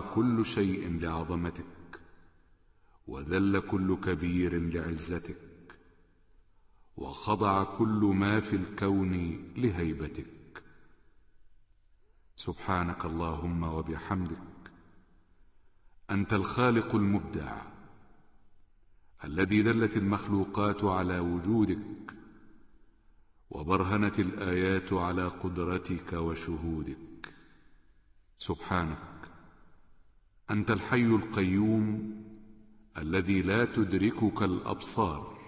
كل شيء لعظمتك وذل كل كبير لعزتك وخضع كل ما في الكون لهيبتك. سبحانك اللهم وبحمدك أنت الخالق المبدع الذي دلت المخلوقات على وجودك وبرهنت الآيات على قدرتك وشهودك. سبحانك أنت الحي القيوم الذي لا تدركك الأبصار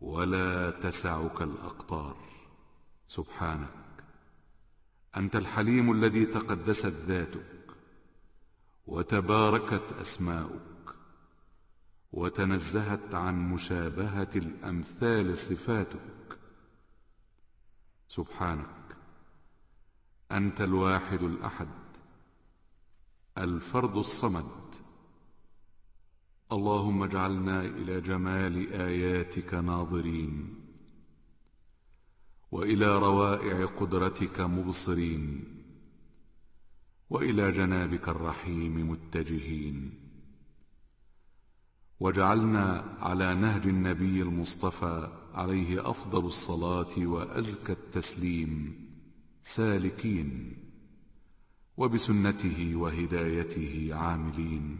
ولا تسعك الأقطار. سبحانك. أنت الحليم الذي تقدست ذاتك وتباركت أسماؤك وتنزهت عن مشابهة الأمثال صفاتك. سبحانك. أنت الواحد الأحد. الفرد الصمد. اللهم اجعلنا إلى جمال آياتك ناظرين وإلى روائع قدرتك مبصرين وإلى جنابك الرحيم متجهين. واجعلنا على نهج النبي المصطفى عليه أفضل الصلاة وأزكى التسليم سالكين. وبسنته وهدايته عاملين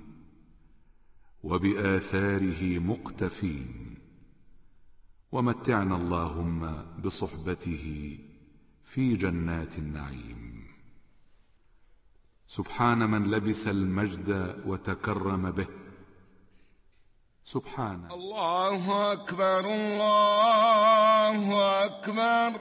وبآثاره مقتفين ومتعنا اللهم بصحبته في جنات النعيم. سبحان من لبس المجد وتكرم به. سبحان الله أكبر الله أكبر.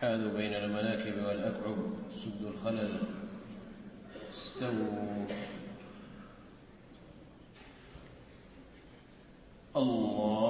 حاذوا بين المناكب والأكعب سدوا الخلل. استووا. الله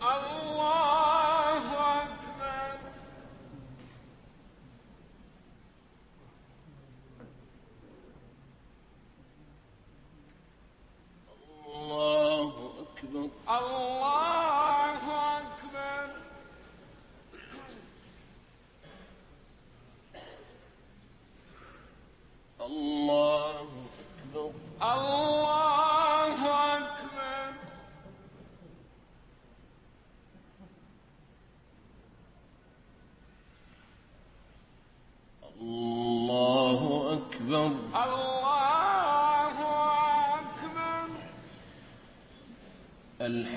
Alô?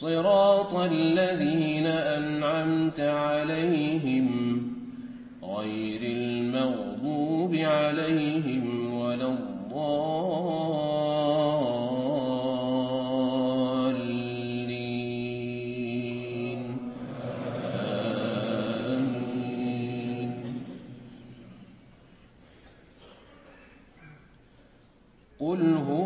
صراط الذين أنعمت عليهم غير المغضوب عليهم ولا الضالين. آمين. قل هو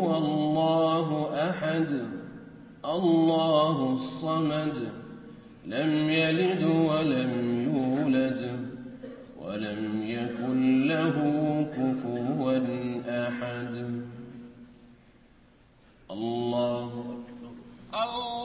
الله أكبر الله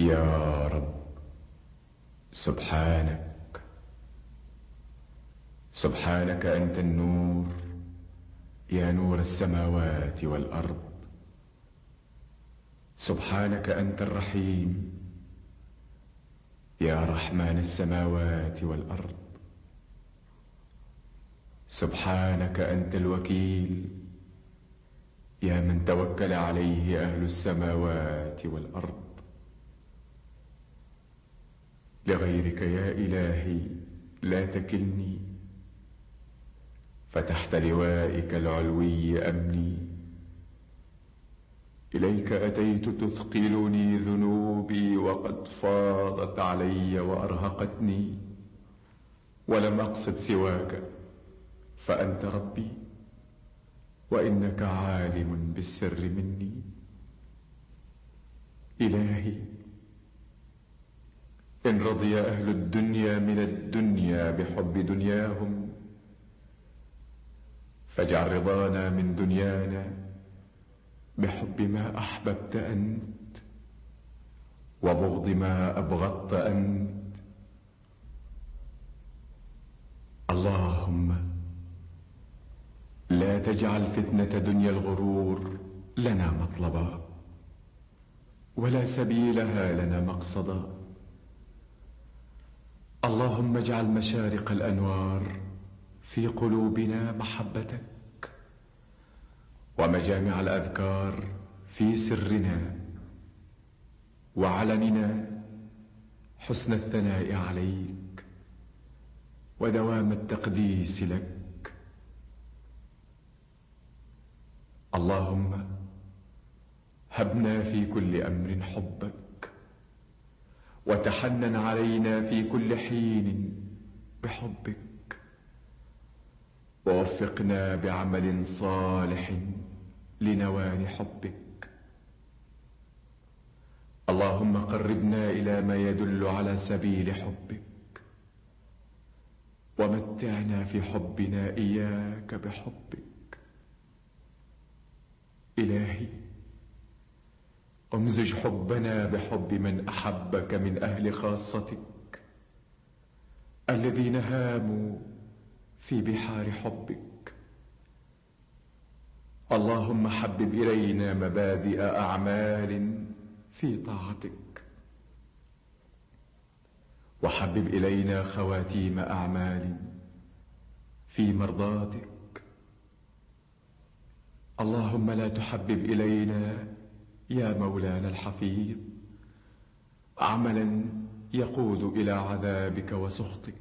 يا رب. سبحانك. سبحانك أنت النور. يا نور السماوات والأرض. سبحانك أنت الرحيم. يا رحمن السماوات والأرض. سبحانك أنت الوكيل. يا من توكل عليه أهل السماوات والأرض. لغيرك يا إلهي لا تكلني. فتحت لوائك العلوي أمني. إليك أتيت تثقلني ذنوبي وقد فاضت علي وأرهقتني. ولم أقصد سواك فأنت ربي وإنك عالم بالسر مني. إلهي إن رضي أهل الدنيا من الدنيا بحب دنياهم فاجعل رضانا من دنيانا بحب ما أحببت أنت وبغض ما أبغضت أنت. اللهم لا تجعل فتنة دنيا الغرور لنا مطلبا ولا سبيلها لنا مقصدا. اللهم اجعل مشارق الأنوار في قلوبنا محبتك ومجامع الأذكار في سرنا وعلننا حسن الثناء عليك ودوام التقديس لك. اللهم هبنا في كل أمر حبك وتحنن علينا في كل حين بحبك. ووفقنا بعمل صالح لنوال حبك. اللهم قربنا إلى ما يدل على سبيل حبك. ومتعنا في حبنا إياك بحبك إلهي امزج حبنا بحب من أحبك من أهل خاصتك الذين هاموا في بحار حبك. اللهم حبب إلينا مبادئ أعمال في طاعتك وحبب إلينا خواتيم أعمال في مرضاتك. اللهم لا تحبب إلينا يا مولانا الحفيظ عملا يقود إلى عذابك وسخطك.